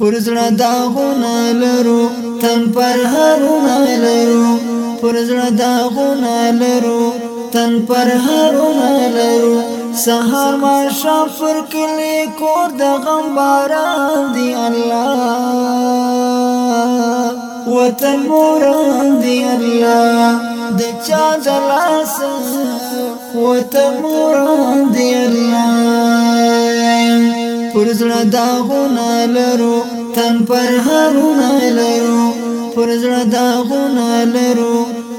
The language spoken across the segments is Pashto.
پرزړه داغونه لرو تن پر هرونه لرو پرزړه داغونه لرو تن پر هرونه لرو سهار ما شافر کلی کور د غم باران دی الله وطن موران دی الله د چا د لاس وطن موران دی الله زړه داغونه لرو تن پر هرونه لرو پر زړه داغونه لرو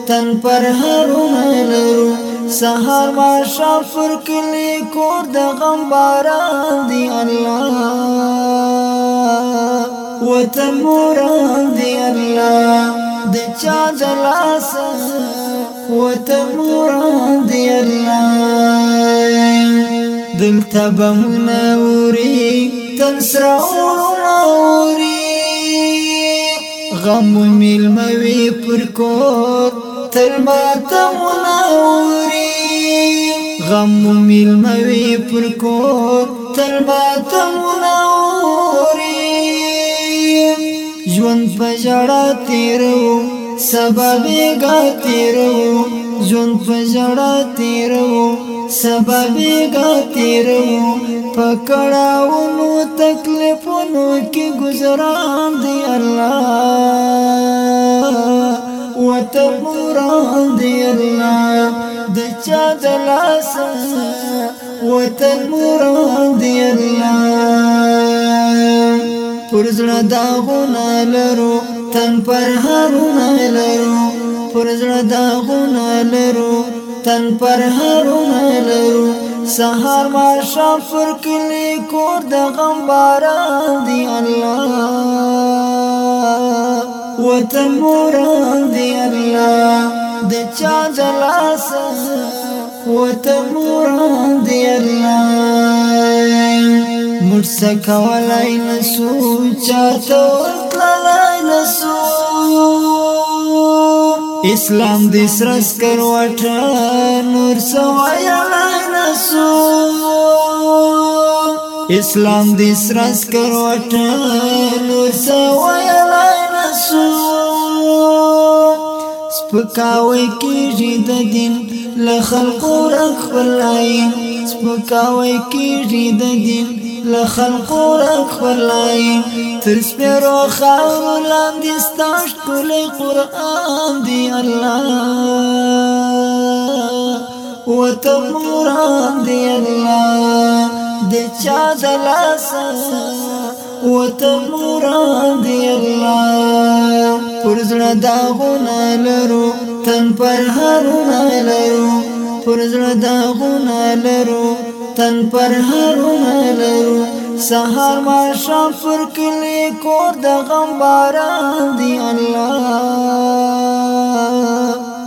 تن پر هرونه لرو سهار ما شافر کلی کور د غم باران دی الله وطن موران دی الله د چا جلاس وطن موران دی الله دلته به مونوري وطن سره اوري غم ملموي پر کور تر ماتمونه اوري غم ملموي پر کور تر ماتمونه اوري ژوند په جړه تیرو سبب غا تیرو ژوند په جړه تیرو سببې ګاتیرو پکړاونو تکلیفونو کې گزاران دی الله وته مران دی الله د چا د لاس وته مران دی الله پرزړه دا غونه لرو تن پر هارونه لرو پرزړه دا غونه لرو تن پر هرونه لرو سهار ما شام پر کلی کور د غم باران دی الله وطن موران دی الله د چا دلاس وطن موران دی الله مرسکا ولای نسو چاته ورتلای نسو اسلام د سرس کروټه نور سوایا نسو اسلام د سرس کروټه نور سوایا نسو سپکاوي کیږي د دین له خلقو رخ بلای سپکاوي کیږي د دین لخلقو رنگ پرلائی تر سپیرو خاور لاندې ستاش کولی قرآن دی الله و تموران دی الله د چا دلاسا و تموران دی الله پرزړه داغونه لرو تن پر هرونه لرو پرزړه داغونه لرو وطن پر هرونه لرو سهار ما شام پر کلی کور د غم باران دی الله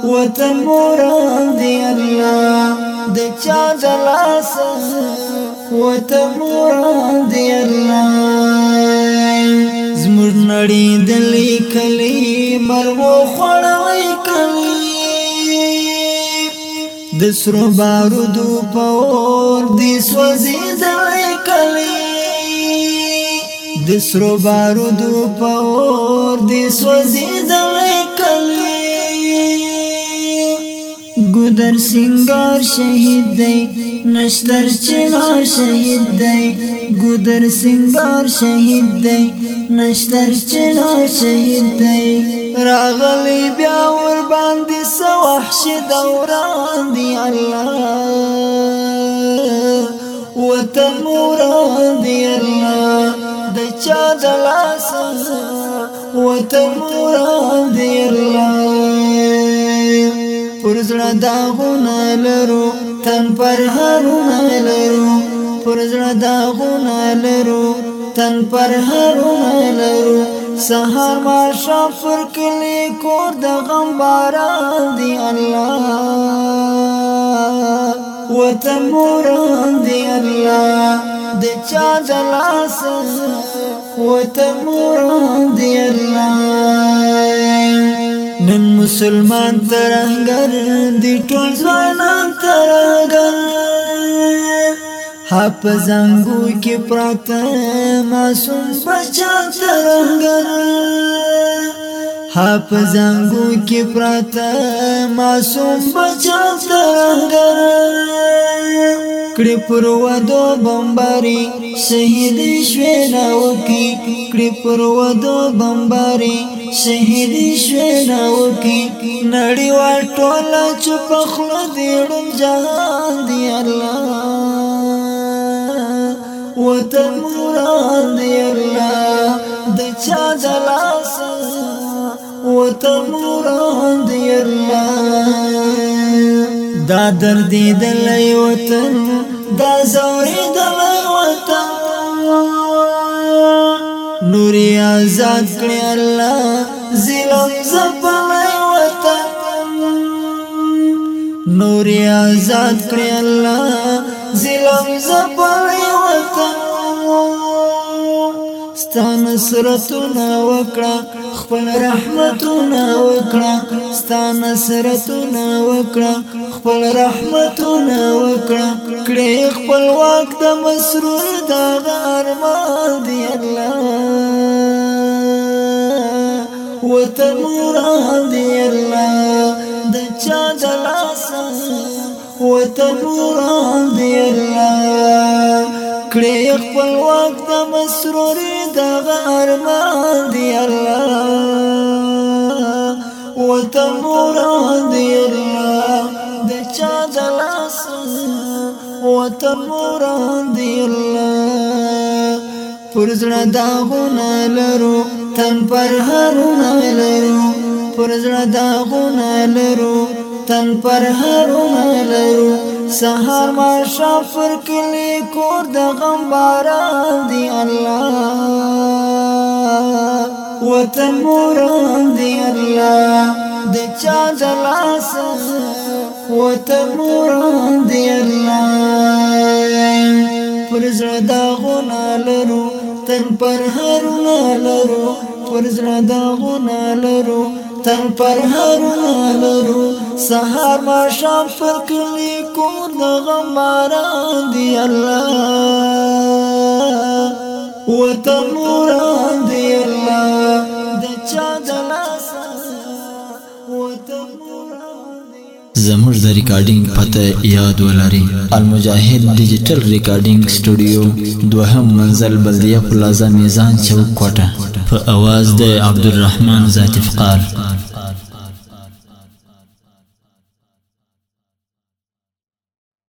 وطن موران دی الله د چا د لاس وطن موران دی الله زمر نړی د لیکلی مرغو د سرو بارودو پور دی سوزي ځای کلی د سرو بارودو پور دی سوزي ځای کلی ګودر سنگار شهید دی نشتر چنار شهید دی ګودر سنگار شهید دی نشتر چنار شهید دی راغلی بیا ور باندې سو وحشی دوران دی الله وطن موران دی الله د چا د لاس وطن موران دی الله پرزړه داغونه لرو تن پر هرونه لرو پرزړه داغونه لرو تن پر هرونه لرو سهار ما شفر کلی کور د غم باران دی الله وطن موران دی الله د چا دلاس وطن موران دی الله نن مسلمان ترنګر دی ټول ځوانان ترنګر ها په زنګو کې پراته معصوم بچا ترنګر ها په زنګو کې پراته معصوم بچا ترنګر کړي پر ودو بمباري شهید شونا وکي کړي پر ودو بمباري شهید شونا وکي نړیوال ټوله چپ خلو دیړم جهان دی الله وطن وران دی الله د چا د لاس وطن وران دی الله دا درد دل وطن دا زوري دل وطن نوري آزاد کړی الله ظلم زپلای وطن نوري آزاد کړی الله ظلم زپلای ستان سرتنا وکړه خپل رحمتنا وکړه ستان سرتنا وکړه خپل رحمتنا وکړه کړې خپل واک د مسرور دا ارمان دی الله وطن وران دی الله د چا د لاس وطن وران دی الله کړې خپل واک د مسروري دغه ارمان دی الله وطن مراد دی الله د چا د لاس وطن مراد دی الله پر زړه داغونه لرو تن پر هرونه لرو پر زړه داغونه لرو تن پر هرونه لرو سهار ما شافر کلی کور د غم باران دی الله وطن موران دی الله د چا د لاس وطن موران دی الله پر زړه دا غنا لرو تن پر هر لرو پر زړه دا غنا لرو وطن پر هارون لرو سهار ما شام پر کلی کو د غماران دی الله وطن وران زموږ د ریکارډینګ پته یاد ولري المجاهد ډیجیټل ریکارډینګ سټوډیو دوهم منزل بلدیه پلازا میزان چوک کوټه په اواز د عبدالرحمن ذات فقار